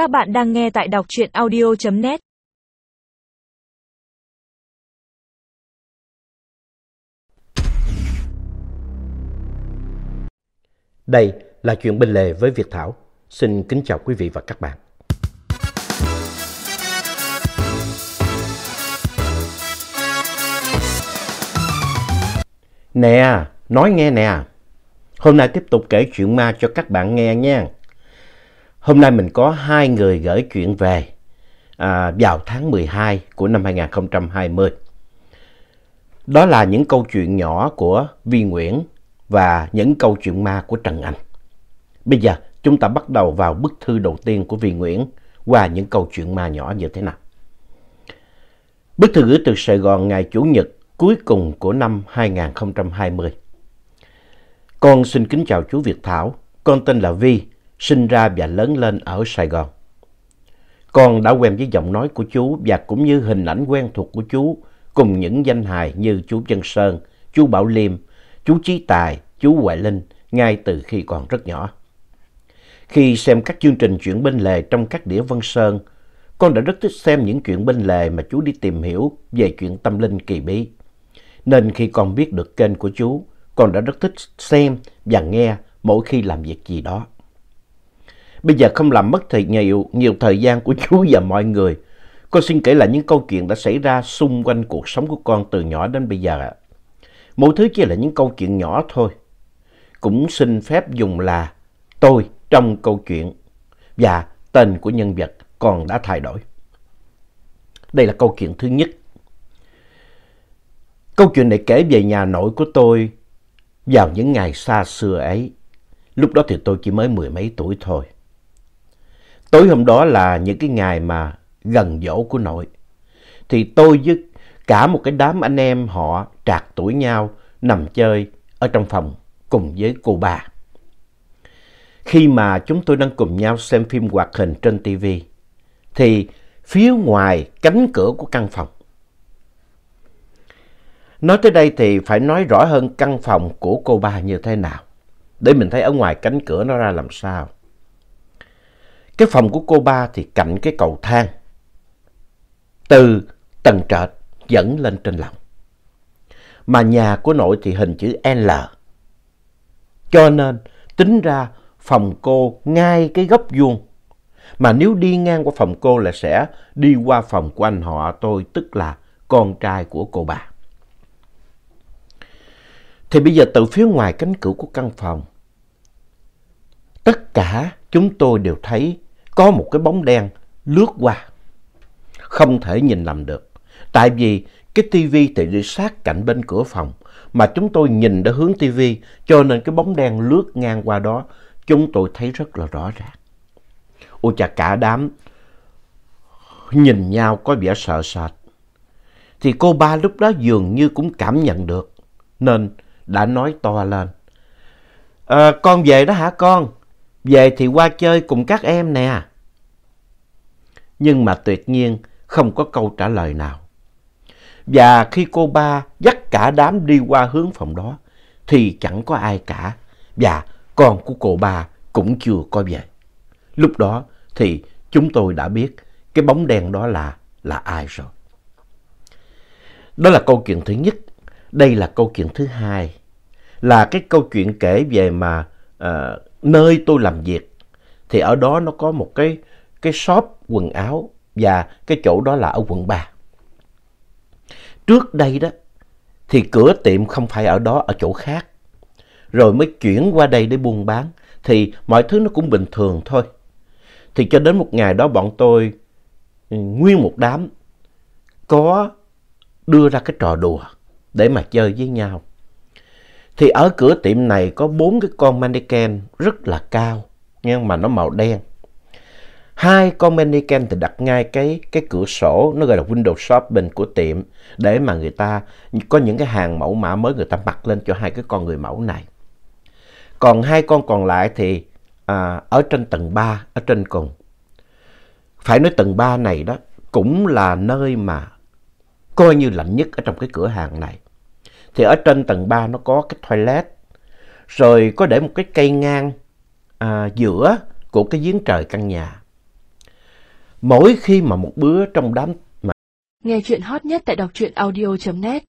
Các bạn đang nghe tại đọc truyện audio.net Đây là chuyện bên lề với Việt Thảo. Xin kính chào quý vị và các bạn. Nè, nói nghe nè. Hôm nay tiếp tục kể chuyện ma cho các bạn nghe nha. Hôm nay mình có hai người gửi chuyện về à, vào tháng 12 của năm 2020. Đó là những câu chuyện nhỏ của Vi Nguyễn và những câu chuyện ma của Trần Anh. Bây giờ chúng ta bắt đầu vào bức thư đầu tiên của Vi Nguyễn qua những câu chuyện ma nhỏ như thế nào. Bức thư gửi từ Sài Gòn ngày Chủ nhật cuối cùng của năm 2020. Con xin kính chào chú Việt Thảo. Con tên là Vi, sinh ra và lớn lên ở Sài Gòn. Con đã quen với giọng nói của chú và cũng như hình ảnh quen thuộc của chú cùng những danh hài như chú Dân Sơn, chú Bảo Liêm, chú Chí Tài, chú Huệ Linh ngay từ khi còn rất nhỏ. Khi xem các chương trình chuyện bên lề trong các đĩa Vân Sơn, con đã rất thích xem những chuyện bên lề mà chú đi tìm hiểu về chuyện tâm linh kỳ bí. Nên khi con biết được kênh của chú, con đã rất thích xem và nghe mỗi khi làm việc gì đó. Bây giờ không làm mất thời nhiều, nhiều thời gian của chú và mọi người, con xin kể lại những câu chuyện đã xảy ra xung quanh cuộc sống của con từ nhỏ đến bây giờ ạ. Mỗi thứ chỉ là những câu chuyện nhỏ thôi. Cũng xin phép dùng là tôi trong câu chuyện và tên của nhân vật còn đã thay đổi. Đây là câu chuyện thứ nhất. Câu chuyện này kể về nhà nội của tôi vào những ngày xa xưa ấy. Lúc đó thì tôi chỉ mới mười mấy tuổi thôi. Tối hôm đó là những cái ngày mà gần dỗ của nội. Thì tôi với cả một cái đám anh em họ trạc tuổi nhau nằm chơi ở trong phòng cùng với cô bà. Khi mà chúng tôi đang cùng nhau xem phim hoạt hình trên TV, thì phía ngoài cánh cửa của căn phòng. Nói tới đây thì phải nói rõ hơn căn phòng của cô ba như thế nào, để mình thấy ở ngoài cánh cửa nó ra làm sao. Cái phòng của cô ba thì cạnh cái cầu thang, từ tầng trệt dẫn lên trên lầu. Mà nhà của nội thì hình chữ L. Cho nên tính ra phòng cô ngay cái góc vuông. Mà nếu đi ngang qua phòng cô là sẽ đi qua phòng của anh họ tôi, tức là con trai của cô bà. Thì bây giờ từ phía ngoài cánh cửa của căn phòng, tất cả chúng tôi đều thấy có một cái bóng đen lướt qua. Không thể nhìn lầm được. Tại vì cái tivi thì đi sát cạnh bên cửa phòng. Mà chúng tôi nhìn đã hướng tivi cho nên cái bóng đen lướt ngang qua đó chúng tôi thấy rất là rõ ràng. Ôi chà cả đám nhìn nhau có vẻ sợ sệt. Thì cô ba lúc đó dường như cũng cảm nhận được nên đã nói to lên. À, con về đó hả con? Về thì qua chơi cùng các em nè. Nhưng mà tuyệt nhiên không có câu trả lời nào. Và khi cô ba dắt cả đám đi qua hướng phòng đó thì chẳng có ai cả. Và con của cô ba cũng chưa có về. Lúc đó thì chúng tôi đã biết cái bóng đen đó là là ai rồi. Đó là câu chuyện thứ nhất. Đây là câu chuyện thứ hai. Là cái câu chuyện kể về mà uh, nơi tôi làm việc. Thì ở đó nó có một cái, cái shop quần áo và cái chỗ đó là ở quận 3. Trước đây đó thì cửa tiệm không phải ở đó, ở chỗ khác. Rồi mới chuyển qua đây để buôn bán thì mọi thứ nó cũng bình thường thôi. Thì cho đến một ngày đó bọn tôi ừ, nguyên một đám có đưa ra cái trò đùa để mà chơi với nhau. Thì ở cửa tiệm này có bốn cái con mannequin rất là cao nhưng mà nó màu đen. Hai con mannequin thì đặt ngay cái, cái cửa sổ, nó gọi là window shopping của tiệm để mà người ta có những cái hàng mẫu mã mới người ta mặc lên cho hai cái con người mẫu này. Còn hai con còn lại thì à, ở trên tầng 3, ở trên cùng. Phải nói tầng 3 này đó cũng là nơi mà coi như lạnh nhất ở trong cái cửa hàng này. Thì ở trên tầng 3 nó có cái toilet, rồi có để một cái cây ngang à, giữa của cái giếng trời căn nhà mỗi khi mà một bữa trong đám mà. Nghe chuyện hot nhất tại đọc truyện audio.net